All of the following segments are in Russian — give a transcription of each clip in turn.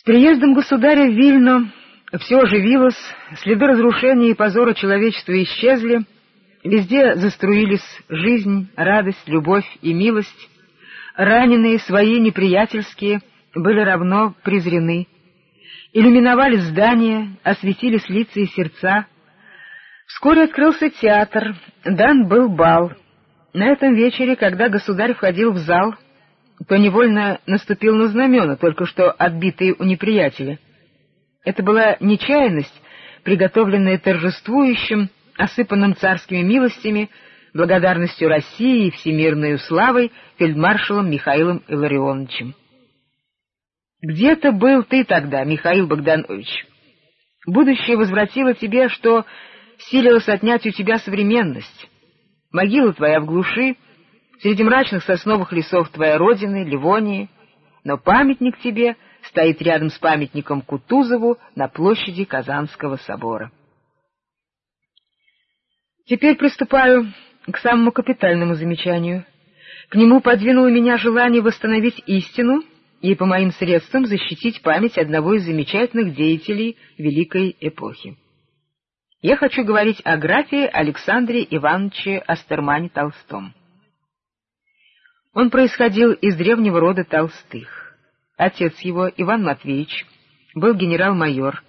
С приездом государя в Вильно все оживилось, следы разрушения и позора человечества исчезли, везде заструились жизнь, радость, любовь и милость, раненые свои неприятельские были равно презрены, иллюминовали здания, осветились лица и сердца. Вскоре открылся театр, дан был бал. На этом вечере, когда государь входил в зал, то невольно наступил на знамена, только что отбитые у неприятеля. Это была нечаянность, приготовленная торжествующим, осыпанным царскими милостями, благодарностью России и всемирной славой фельдмаршалом Михаилом Илларионовичем. Где-то был ты тогда, Михаил Богданович. Будущее возвратило тебе, что силилось отнять у тебя современность. Могила твоя в глуши, среди мрачных сосновых лесов твоя родины, Ливонии, но памятник тебе стоит рядом с памятником Кутузову на площади Казанского собора. Теперь приступаю к самому капитальному замечанию. К нему подвинуло меня желание восстановить истину и по моим средствам защитить память одного из замечательных деятелей великой эпохи. Я хочу говорить о графе Александре Ивановиче Астермане Толстом. Он происходил из древнего рода Толстых. Отец его, Иван Матвеевич, был генерал-майор.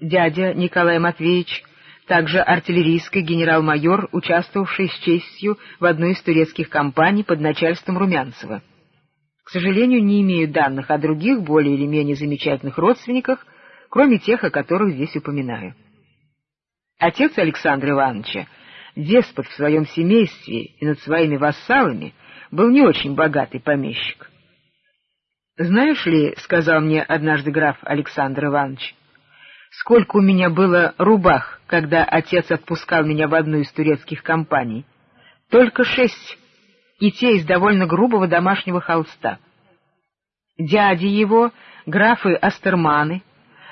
Дядя Николай Матвеевич, также артиллерийский генерал-майор, участвовавший с честью в одной из турецких кампаний под начальством Румянцева. К сожалению, не имею данных о других, более или менее замечательных родственниках, кроме тех, о которых здесь упоминаю. Отец Александра Ивановича, деспот в своем семействе и над своими вассалами, был не очень богатый помещик. «Знаешь ли, — сказал мне однажды граф Александр Иванович, — сколько у меня было рубах, когда отец отпускал меня в одну из турецких компаний? Только шесть и те из довольно грубого домашнего холста. Дяди его, графы Астерманы,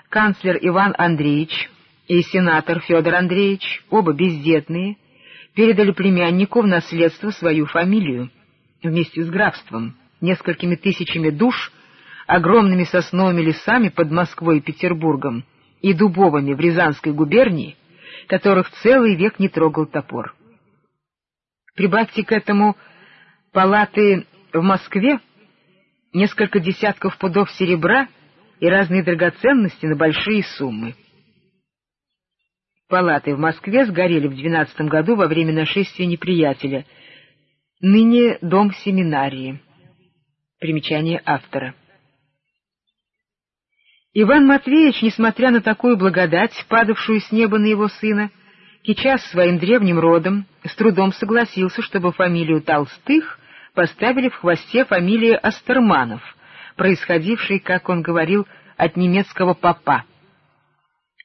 канцлер Иван Андреевич и сенатор Федор Андреевич, оба бездетные, передали племяннику в наследство свою фамилию вместе с графством, несколькими тысячами душ, огромными сосновыми лесами под Москвой и Петербургом и дубовыми в Рязанской губернии, которых целый век не трогал топор. Прибавьте к этому палаты в Москве, несколько десятков пудов серебра и разные драгоценности на большие суммы. Палаты в Москве сгорели в двенадцатом году во время нашествия неприятеля. Ныне дом семинарии. Примечание автора. Иван Матвеевич, несмотря на такую благодать, падавшую с неба на его сына, кичас своим древним родом, с трудом согласился, чтобы фамилию Толстых поставили в хвосте фамилии Астерманов, происходившей, как он говорил, от немецкого папа.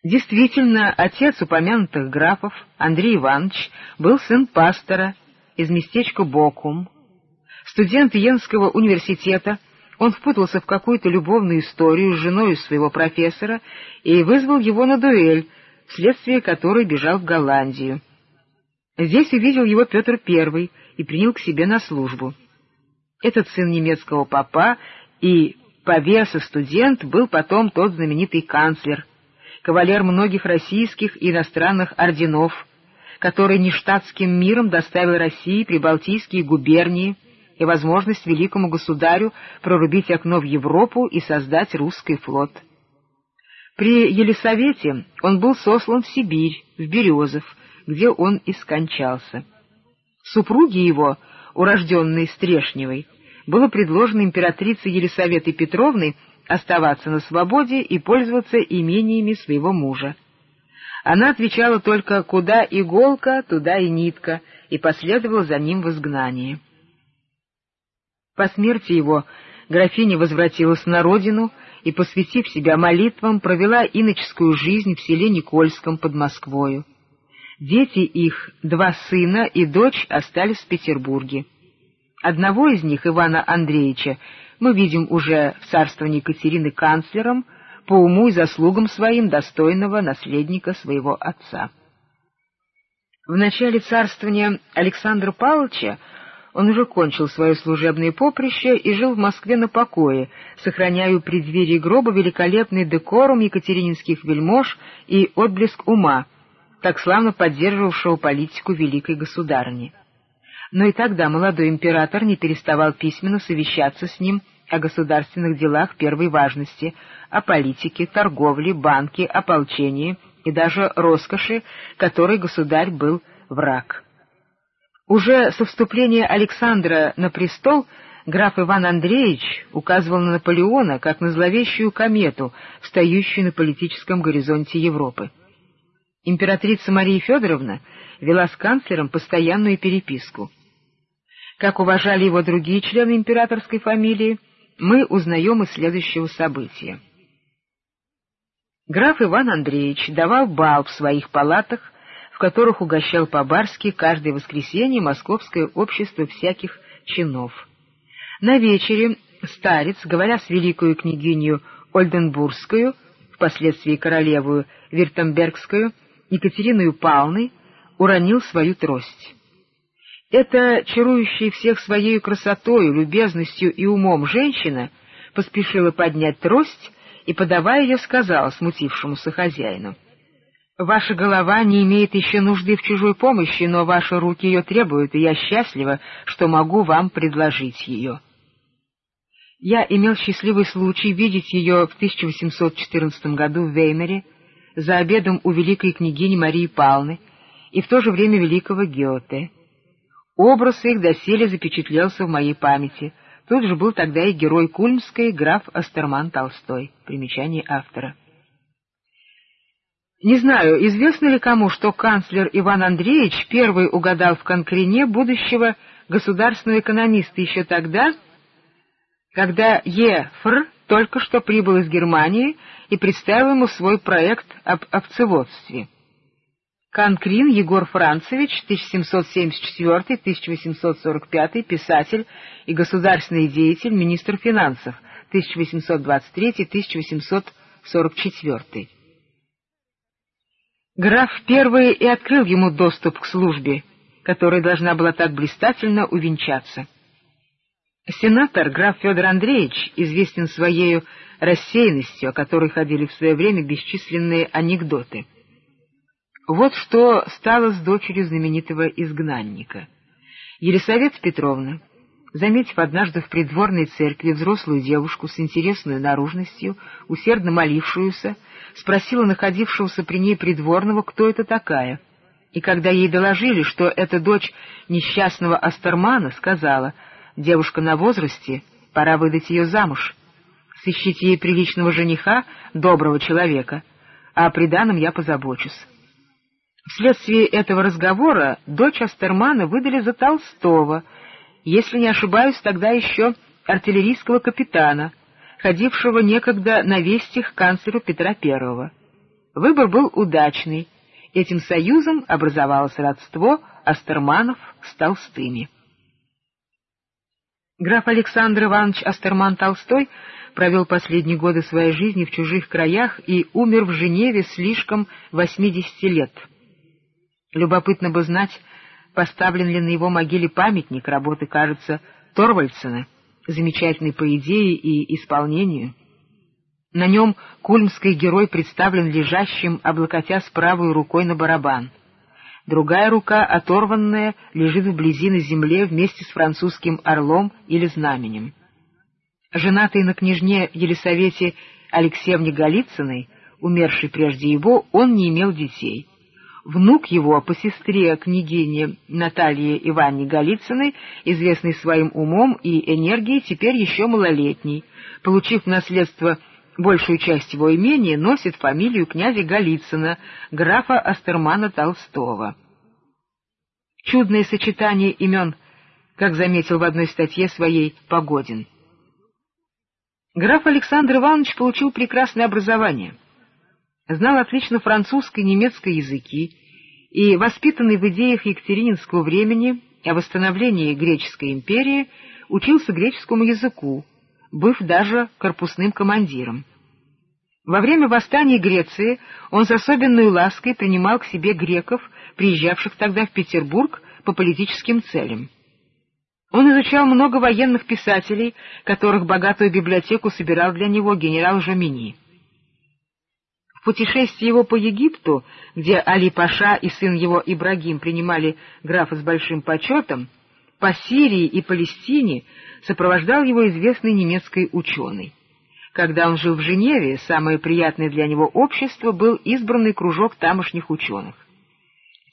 Действительно, отец упомянутых графов, Андрей Иванович, был сын пастора из местечка Бокум. Студент Йенского университета, он впутался в какую-то любовную историю с женой своего профессора и вызвал его на дуэль, вследствие которой бежал в Голландию. Здесь увидел его Петр I и принял к себе на службу. Этот сын немецкого папа и повеса студент был потом тот знаменитый канцлер, кавалер многих российских и иностранных орденов, который нештатским миром доставил России прибалтийские губернии и возможность великому государю прорубить окно в Европу и создать русский флот. При Елисавете он был сослан в Сибирь, в Березов, где он и скончался. Супруге его, урожденной Стрешневой, было предложено императрицей Елисаветой Петровной оставаться на свободе и пользоваться имениями своего мужа. Она отвечала только «куда иголка, туда и нитка» и последовала за ним в изгнание. По смерти его графиня возвратилась на родину и, посвятив себя молитвам, провела иноческую жизнь в селе Никольском под Москвою. Дети их, два сына и дочь, остались в Петербурге. Одного из них, Ивана Андреевича, мы видим уже в царствовании Екатерины канцлером, по уму и заслугам своим достойного наследника своего отца. В начале царствования Александра Павловича Он уже кончил свое служебное поприще и жил в Москве на покое, сохраняя у преддверии гроба великолепный декорум екатерининских вельмож и отблеск ума, так славно поддерживавшего политику великой государыни. Но и тогда молодой император не переставал письменно совещаться с ним о государственных делах первой важности, о политике, торговле, банке, ополчении и даже роскоши, которой государь был враг. Уже со вступления Александра на престол граф Иван Андреевич указывал на Наполеона как на зловещую комету, встающую на политическом горизонте Европы. Императрица Мария Федоровна вела с канцлером постоянную переписку. Как уважали его другие члены императорской фамилии, мы узнаем из следующего события. Граф Иван Андреевич давал бал в своих палатах в которых угощал по-барски каждое воскресенье Московское общество всяких чинов. На вечере старец, говоря с великою княгинью Ольденбургскую, впоследствии королеву Виртембергскую, Екатериной Павловной, уронил свою трость. Эта, чарующая всех своей красотою, любезностью и умом женщина, поспешила поднять трость и, подавая ее, сказала смутившемуся хозяину — Ваша голова не имеет еще нужды в чужой помощи, но ваши руки ее требуют, и я счастлива, что могу вам предложить ее. Я имел счастливый случай видеть ее в 1814 году в Веймере за обедом у великой княгини Марии Павловны и в то же время великого Геоте. Образ их доселе запечатлелся в моей памяти. Тут же был тогда и герой Кульмской, граф Астерман Толстой. Примечание автора. Не знаю, известно ли кому, что канцлер Иван Андреевич первый угадал в Конкрине будущего государственного экономиста еще тогда, когда Е. Фр. только что прибыл из Германии и представил ему свой проект об овцеводстве. Конкрин Егор Францевич, 1774-1845, писатель и государственный деятель, министр финансов, 1823-1844. Граф первый и открыл ему доступ к службе, которая должна была так блистательно увенчаться. Сенатор граф Федор Андреевич известен своей рассеянностью, о которой ходили в свое время бесчисленные анекдоты. Вот что стало с дочерью знаменитого изгнанника. Елисавета Петровна, заметив однажды в придворной церкви взрослую девушку с интересной наружностью, усердно молившуюся, спросила находившегося при ней придворного, кто это такая. И когда ей доложили, что это дочь несчастного Астермана, сказала, «Девушка на возрасте, пора выдать ее замуж. Сыщите ей приличного жениха, доброго человека, а о приданом я позабочусь». Вследствие этого разговора дочь Астермана выдали за Толстого, если не ошибаюсь, тогда еще артиллерийского капитана, ходившего некогда на вестях канцлеру Петра I. Выбор был удачный. Этим союзом образовалось родство Астерманов с Толстыми. Граф Александр Иванович Астерман-Толстой провел последние годы своей жизни в чужих краях и умер в Женеве слишком 80 лет. Любопытно бы знать, поставлен ли на его могиле памятник работы, кажется, Торвальдсена — замечательный по идее и исполнению. На нем кульмский герой представлен лежащим, облокотясь правой рукой на барабан. Другая рука, оторванная, лежит вблизи на земле вместе с французским орлом или знаменем. Женатый на княжне Елисавете Алексеевне Голицыной, умершей прежде его, он не имел детей — внук его по сестре княгине Наталье Ивановне Голицыной, известный своим умом и энергией, теперь еще малолетний, получив наследство большую часть его имения, носит фамилию князя Голицына, графа Астермана Толстого. Чудное сочетание имен, как заметил в одной статье своей Погодин. Граф Александр Иванович получил прекрасное образование — знал отлично французский и немецкий языки и, воспитанный в идеях Екатерининского времени о восстановлении греческой империи, учился греческому языку, быв даже корпусным командиром. Во время восстания Греции он с особенной лаской принимал к себе греков, приезжавших тогда в Петербург по политическим целям. Он изучал много военных писателей, которых богатую библиотеку собирал для него генерал Жамини. В путешествии его по Египту, где Али Паша и сын его Ибрагим принимали графа с большим почетом, по Сирии и Палестине сопровождал его известный немецкий ученый. Когда он жил в Женеве, самое приятное для него общество был избранный кружок тамошних ученых.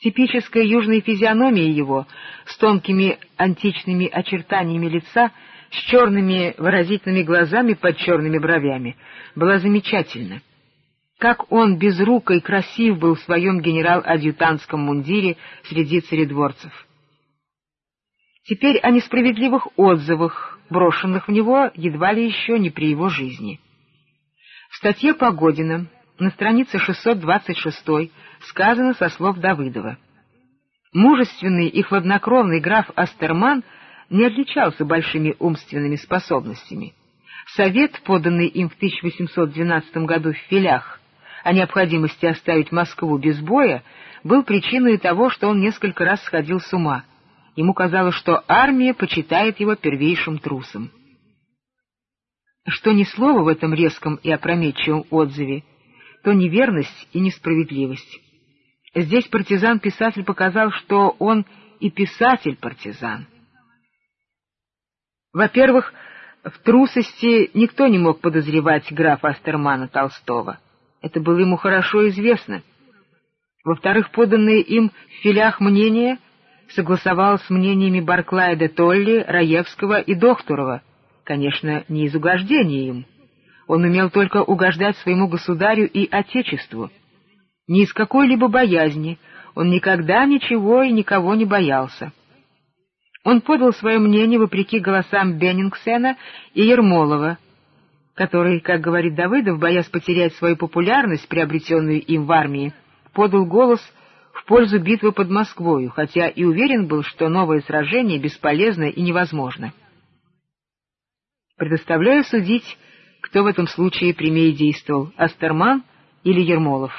Типическая южная физиономия его, с тонкими античными очертаниями лица, с черными выразительными глазами под черными бровями, была замечательна. Как он безруко и красив был в своем генерал-адъютантском мундире среди царедворцев. Теперь о несправедливых отзывах, брошенных в него едва ли еще не при его жизни. В статье Погодина на странице 626 сказано со слов Давыдова. Мужественный и хладнокровный граф Астерман не отличался большими умственными способностями. Совет, поданный им в 1812 году в Филях, о необходимости оставить Москву без боя, был причиной того, что он несколько раз сходил с ума. Ему казалось, что армия почитает его первейшим трусом. Что ни слова в этом резком и опрометчивом отзыве — то неверность и несправедливость. Здесь партизан-писатель показал, что он и писатель-партизан. Во-первых, в трусости никто не мог подозревать графа Астермана Толстого. Это было ему хорошо известно. Во-вторых, поданные им в филях мнения согласовалось с мнениями Барклая де Толли, Раевского и Дохтурова, конечно, не из угождения им. Он умел только угождать своему государю и отечеству. Ни из какой-либо боязни он никогда ничего и никого не боялся. Он подал свое мнение вопреки голосам Беннингсена и Ермолова, который, как говорит Давыдов, боясь потерять свою популярность, приобретенную им в армии, подал голос в пользу битвы под Москвою, хотя и уверен был, что новое сражение бесполезно и невозможно. Предоставляю судить кто в этом случае прямее действовал, Астерман или Ермолов.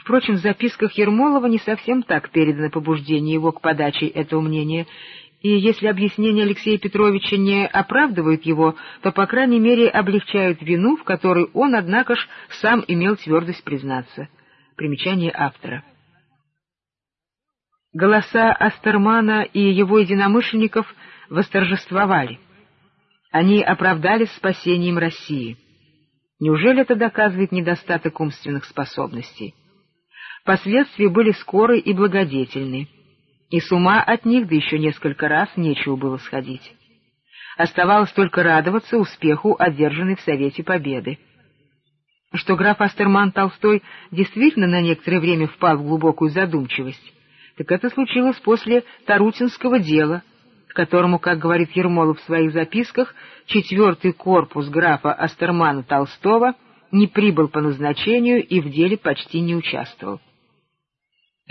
Впрочем, в записках Ермолова не совсем так передано побуждение его к подаче этого мнения, и если объяснения Алексея Петровича не оправдывают его, то, по крайней мере, облегчают вину, в которой он, однако ж, сам имел твердость признаться. Примечание автора. Голоса Астермана и его единомышленников восторжествовали. Они оправдались спасением России. Неужели это доказывает недостаток умственных способностей? Последствия были скоры и благодетельны, и с ума от них да еще несколько раз нечего было сходить. Оставалось только радоваться успеху, одержанной в Совете Победы. Что граф Астерман Толстой действительно на некоторое время впал в глубокую задумчивость, так это случилось после Тарутинского дела — которому, как говорит Ермолов в своих записках, четвертый корпус графа Астермана Толстого не прибыл по назначению и в деле почти не участвовал.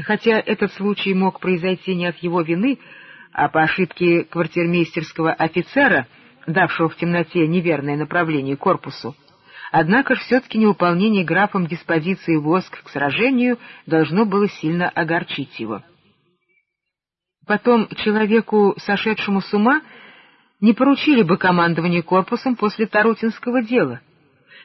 Хотя этот случай мог произойти не от его вины, а по ошибке квартирмейстерского офицера, давшего в темноте неверное направление корпусу, однако все-таки невыполнение графом диспозиции войск к сражению должно было сильно огорчить его. Потом человеку, сошедшему с ума, не поручили бы командование корпусом после Тарутинского дела,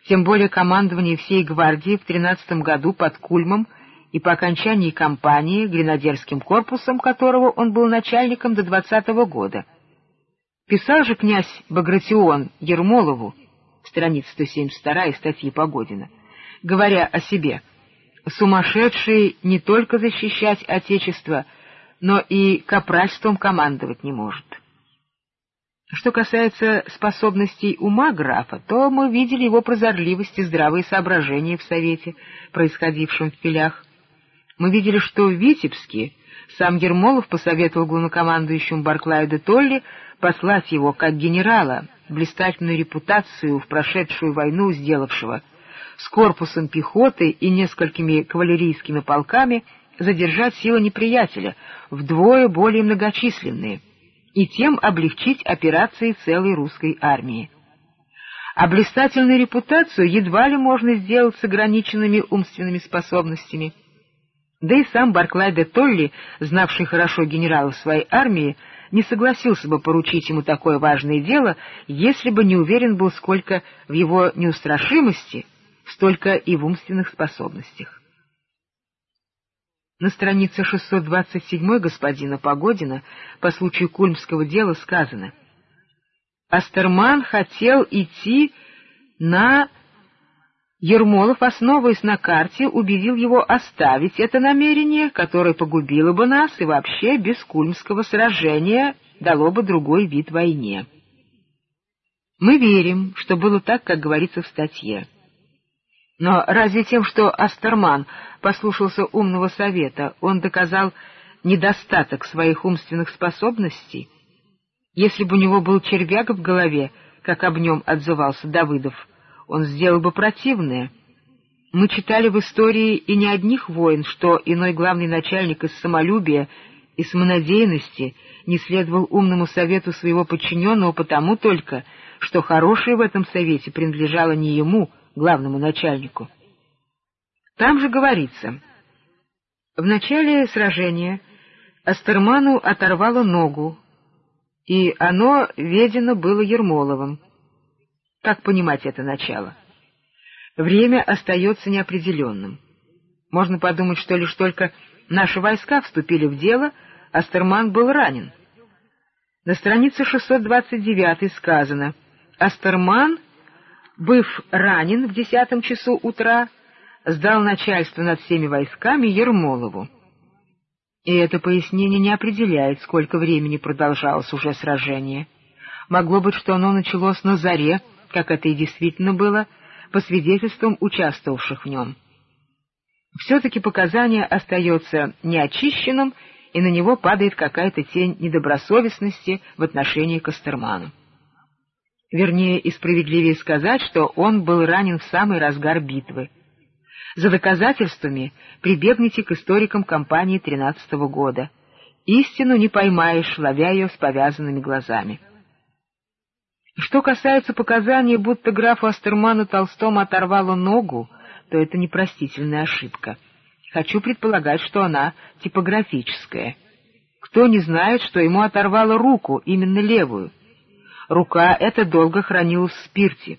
тем более командование всей гвардии в тринадцатом году под Кульмом и по окончании кампании гренадерским корпусом, которого он был начальником до двадцатого года. Писал же князь Багратион Ермолову, страница 172 статьи Погодина, говоря о себе, «Сумасшедший не только защищать Отечество, — но и капральством командовать не может. Что касается способностей ума графа, то мы видели его прозорливость и здравые соображения в Совете, происходившем в Филях. Мы видели, что в Витебске сам Ермолов посоветовал главнокомандующему Барклаю де Толли послать его как генерала, блистательную репутацию в прошедшую войну сделавшего, с корпусом пехоты и несколькими кавалерийскими полками — задержать силы неприятеля, вдвое более многочисленные, и тем облегчить операции целой русской армии. А блистательную репутацию едва ли можно сделать с ограниченными умственными способностями. Да и сам Барклай де Толли, знавший хорошо генералов своей армии, не согласился бы поручить ему такое важное дело, если бы не уверен был сколько в его неустрашимости, столько и в умственных способностях. На странице 627 господина Погодина по случаю Кульмского дела сказано «Астерман хотел идти на Ермолов, основываясь на карте, убедил его оставить это намерение, которое погубило бы нас и вообще без Кульмского сражения дало бы другой вид войне. Мы верим, что было так, как говорится в статье. Но разве тем, что Астерман послушался умного совета, он доказал недостаток своих умственных способностей? Если бы у него был червяк в голове, как об нем отзывался Давыдов, он сделал бы противное. Мы читали в истории и не одних войн, что иной главный начальник из самолюбия и самонадеянности не следовал умному совету своего подчиненного потому только, что хорошее в этом совете принадлежало не ему, главному начальнику. Там же говорится, в начале сражения Астерману оторвало ногу, и оно ведено было Ермоловым. Как понимать это начало? Время остается неопределенным. Можно подумать, что лишь только наши войска вступили в дело, Астерман был ранен. На странице 629 сказано «Астерман, быв ранен в десятом часу утра, сдал начальство над всеми войсками Ермолову». И это пояснение не определяет, сколько времени продолжалось уже сражение. Могло быть, что оно началось на заре, как это и действительно было, по свидетельствам участвовавших в нем. Все-таки показание остается неочищенным, и на него падает какая-то тень недобросовестности в отношении к Астерману. Вернее и справедливее сказать, что он был ранен в самый разгар битвы. За доказательствами прибегните к историкам кампании тринадцатого года. Истину не поймаешь, ловя ее с повязанными глазами. Что касается показаний, будто графу Астерману Толстому оторвало ногу, то это непростительная ошибка. Хочу предполагать, что она типографическая. Кто не знает, что ему оторвало руку, именно левую? Рука эта долго хранилась в спирте.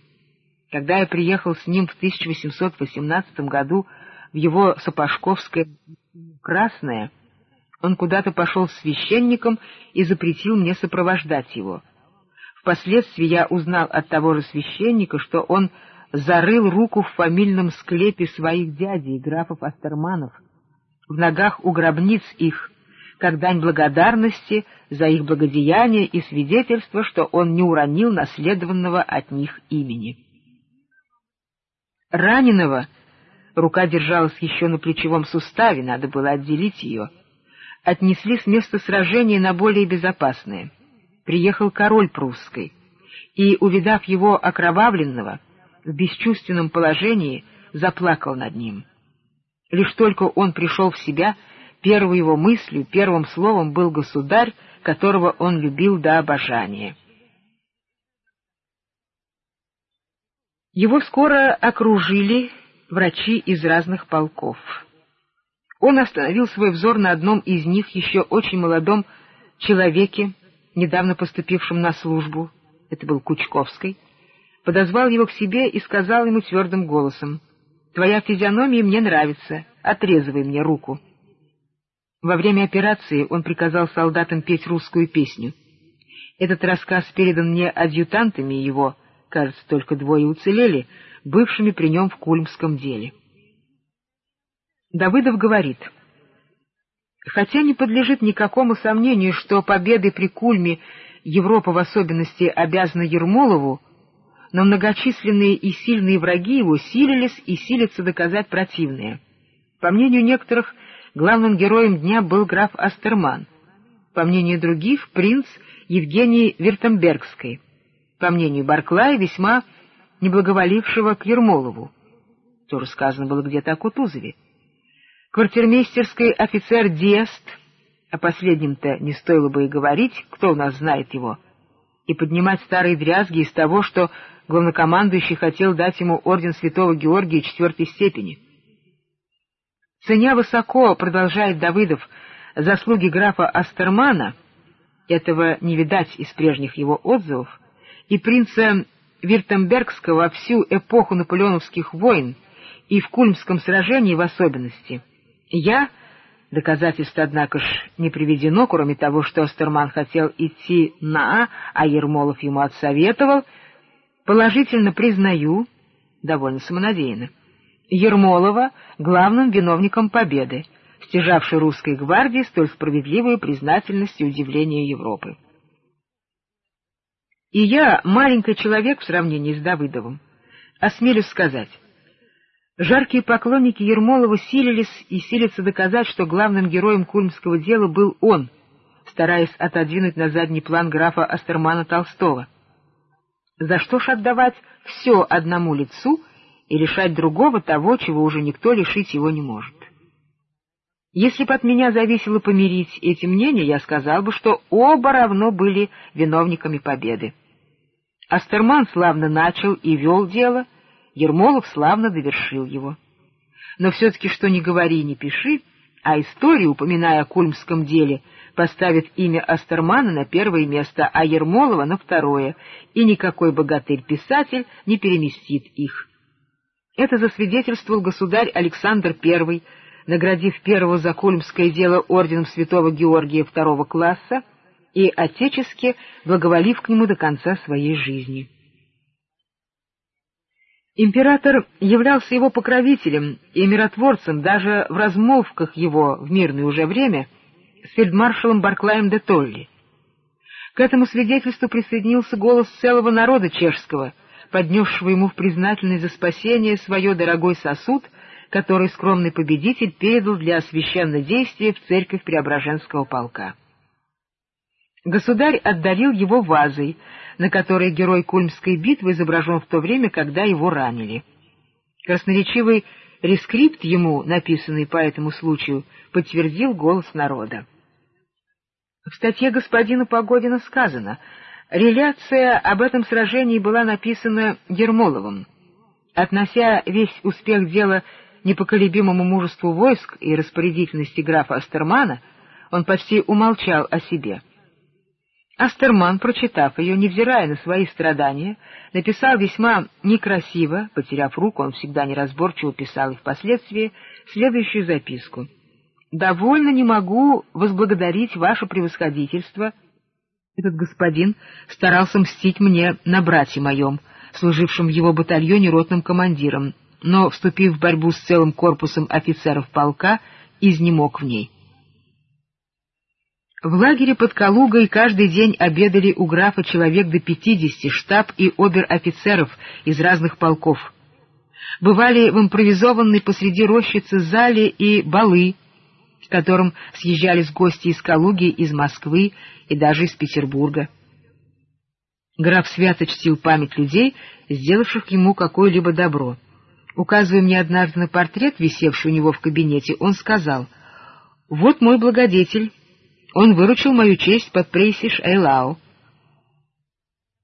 Когда я приехал с ним в 1818 году в его Сапожковское Красное, он куда-то пошел с священником и запретил мне сопровождать его — Впоследствии я узнал от того же священника, что он зарыл руку в фамильном склепе своих дядей, графов Астерманов, в ногах у гробниц их, как дань благодарности за их благодеяние и свидетельство, что он не уронил наследованного от них имени. Раненого, рука держалась еще на плечевом суставе, надо было отделить ее, отнесли с места сражения на более безопасное — приехал король прусской, и, увидав его окровавленного, в бесчувственном положении, заплакал над ним. Лишь только он пришел в себя, первой его мыслью, первым словом был государь, которого он любил до обожания. Его скоро окружили врачи из разных полков. Он остановил свой взор на одном из них, еще очень молодом человеке, недавно поступившим на службу, это был Кучковский, подозвал его к себе и сказал ему твердым голосом, «Твоя физиономия мне нравится, отрезывай мне руку». Во время операции он приказал солдатам петь русскую песню. Этот рассказ передан мне адъютантами его, кажется, только двое уцелели, бывшими при нем в Кульмском деле. Давыдов говорит — Хотя не подлежит никакому сомнению, что победы при Кульме Европа в особенности обязана Ермолову, но многочисленные и сильные враги его силились и силятся доказать противное. По мнению некоторых, главным героем дня был граф Астерман. По мнению других, принц Евгений Вертембергский. По мнению Барклая, весьма неблаговолившего к Ермолову. Тоже сказано было где-то о Кутузове квартирмейстерский офицер Диест, о последнем-то не стоило бы и говорить, кто у нас знает его, и поднимать старые дрязги из того, что главнокомандующий хотел дать ему орден святого Георгия четвертой степени. Ценя высоко, продолжает Давыдов, заслуги графа Астермана, этого не видать из прежних его отзывов, и принца Виртембергского всю эпоху наполеоновских войн и в Кульмском сражении в особенности. Я, доказательств, однако ж, не приведено, кроме того, что Остерман хотел идти на, а Ермолов ему отсоветовал, положительно признаю, довольно самонадеянно, Ермолова главным виновником победы, стяжавшей русской гвардии столь справедливую признательность и удивление Европы. И я, маленький человек в сравнении с Давыдовым, осмелюсь сказать, жаркие поклонники Ермолова силились и силятся доказать, что главным героем кульмского дела был он, стараясь отодвинуть на задний план графа Астермана Толстого. За что ж отдавать все одному лицу и лишать другого того, чего уже никто лишить его не может? Если бы от меня зависело помирить эти мнения, я сказал бы, что оба равно были виновниками победы. Астерман славно начал и вел дело, Ермолов славно довершил его. Но все-таки что ни говори, ни пиши, а история, упоминая о кульмском деле, поставит имя Астермана на первое место, а Ермолова на второе, и никакой богатырь-писатель не переместит их. Это засвидетельствовал государь Александр I, наградив первого за кульмское дело орденом святого Георгия второго класса, и отечески благоволив к нему до конца своей жизни. Император являлся его покровителем и миротворцем даже в размолвках его в мирное уже время с фельдмаршалом Барклаем де Толли. К этому свидетельству присоединился голос целого народа чешского, поднесшего ему в признательность за спасение свое дорогой сосуд, который скромный победитель передал для священнодействия в церковь Преображенского полка. Государь отдарил его вазой, на которой герой Кульмской битвы изображен в то время, когда его ранили. Красноречивый рескрипт ему, написанный по этому случаю, подтвердил голос народа. В статье господина Погодина сказано, реляция об этом сражении была написана Ермоловым. Относя весь успех дела непоколебимому мужеству войск и распорядительности графа Астермана, он почти умолчал о себе — Астерман, прочитав ее, невзирая на свои страдания, написал весьма некрасиво, потеряв руку, он всегда неразборчиво писал и впоследствии, следующую записку. «Довольно не могу возблагодарить ваше превосходительство». Этот господин старался мстить мне на брате моем, служившем в его батальоне ротным командиром, но, вступив в борьбу с целым корпусом офицеров полка, изнемог в ней. В лагере под Калугой каждый день обедали у графа человек до пятидесяти штаб и обер-офицеров из разных полков. Бывали в импровизованной посреди рощицы зале и балы, к которым съезжались гости из Калуги, из Москвы и даже из Петербурга. Граф свято чтил память людей, сделавших ему какое-либо добро. Указывая мне однажды на портрет, висевший у него в кабинете, он сказал, «Вот мой благодетель, он выручил мою честь под прейсиш Эйлау.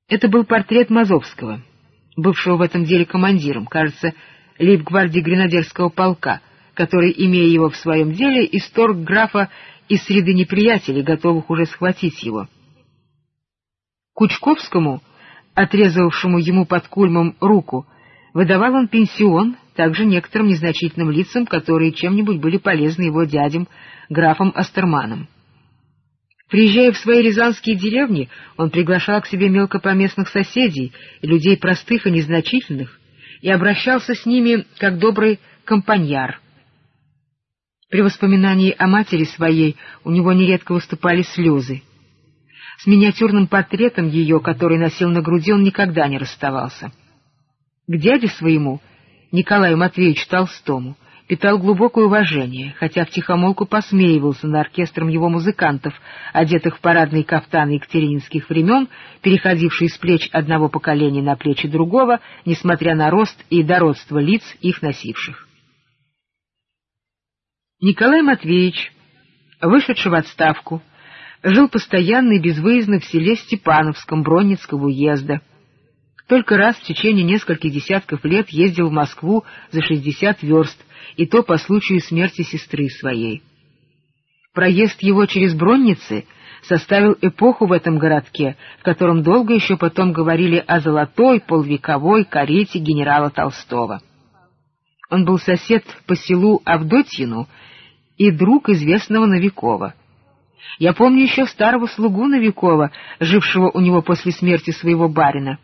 Это был портрет Мазовского, бывшего в этом деле командиром, кажется, лейб-гвардии гренадерского полка, который, имея его в своем деле, исторг графа из среды неприятелей, готовых уже схватить его. Кучковскому, отрезавшему ему под кульмом руку, выдавал он пенсион также некоторым незначительным лицам, которые чем-нибудь были полезны его дядям, графом Астерманом. Приезжая в свои рязанские деревни, он приглашал к себе мелкопоместных соседей, людей простых и незначительных, и обращался с ними как добрый компаньяр. При воспоминании о матери своей у него нередко выступали слезы. С миниатюрным портретом ее, который носил на груди, он никогда не расставался. К дяде своему, Николаю Матвеевичу Толстому, питал глубокое уважение, хотя втихомолку посмеивался над оркестром его музыкантов, одетых в парадные кафтаны екатерининских времен, переходившие с плеч одного поколения на плечи другого, несмотря на рост и дородство лиц, их носивших. Николай Матвеевич, вышедший в отставку, жил постоянно и безвыездно в селе Степановском Бронницкого уезда, только раз в течение нескольких десятков лет ездил в Москву за шестьдесят верст, и то по случаю смерти сестры своей. Проезд его через Бронницы составил эпоху в этом городке, в котором долго еще потом говорили о золотой полвековой карете генерала Толстого. Он был сосед по селу Авдотьину и друг известного Новикова. Я помню еще старого слугу Новикова, жившего у него после смерти своего барина,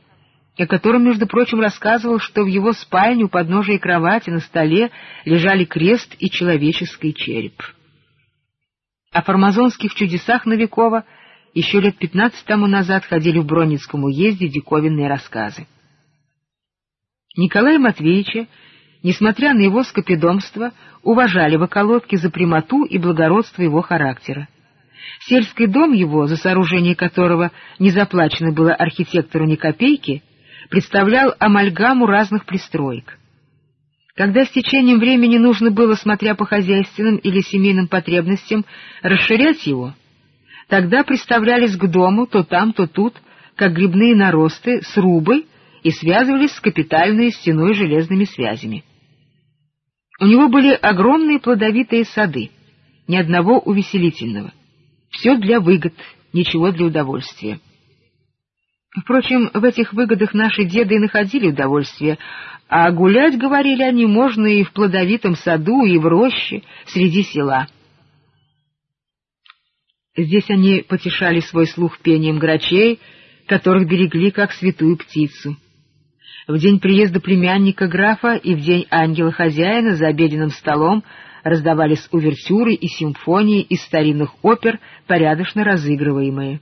о котором, между прочим, рассказывал, что в его спальне у подножия кровати на столе лежали крест и человеческий череп. О фармазонских чудесах Новикова еще лет пятнадцать тому назад ходили в Бронницком уезде диковинные рассказы. Николая Матвеевича, несмотря на его скопидомство, уважали в околотке за прямоту и благородство его характера. Сельский дом его, за сооружение которого не заплачено было архитектору ни копейки, представлял амальгаму разных пристроек. Когда с течением времени нужно было, смотря по хозяйственным или семейным потребностям, расширять его, тогда приставлялись к дому то там, то тут, как грибные наросты, срубы и связывались с капитальной стеной железными связями. У него были огромные плодовитые сады, ни одного увеселительного. Все для выгод, ничего для удовольствия. Впрочем, в этих выгодах наши деды и находили удовольствие, а гулять, говорили они, можно и в плодовитом саду, и в роще, среди села. Здесь они потешали свой слух пением грачей, которых берегли как святую птицу. В день приезда племянника графа и в день ангела-хозяина за обеденным столом раздавались увертюры и симфонии из старинных опер, порядочно разыгрываемые.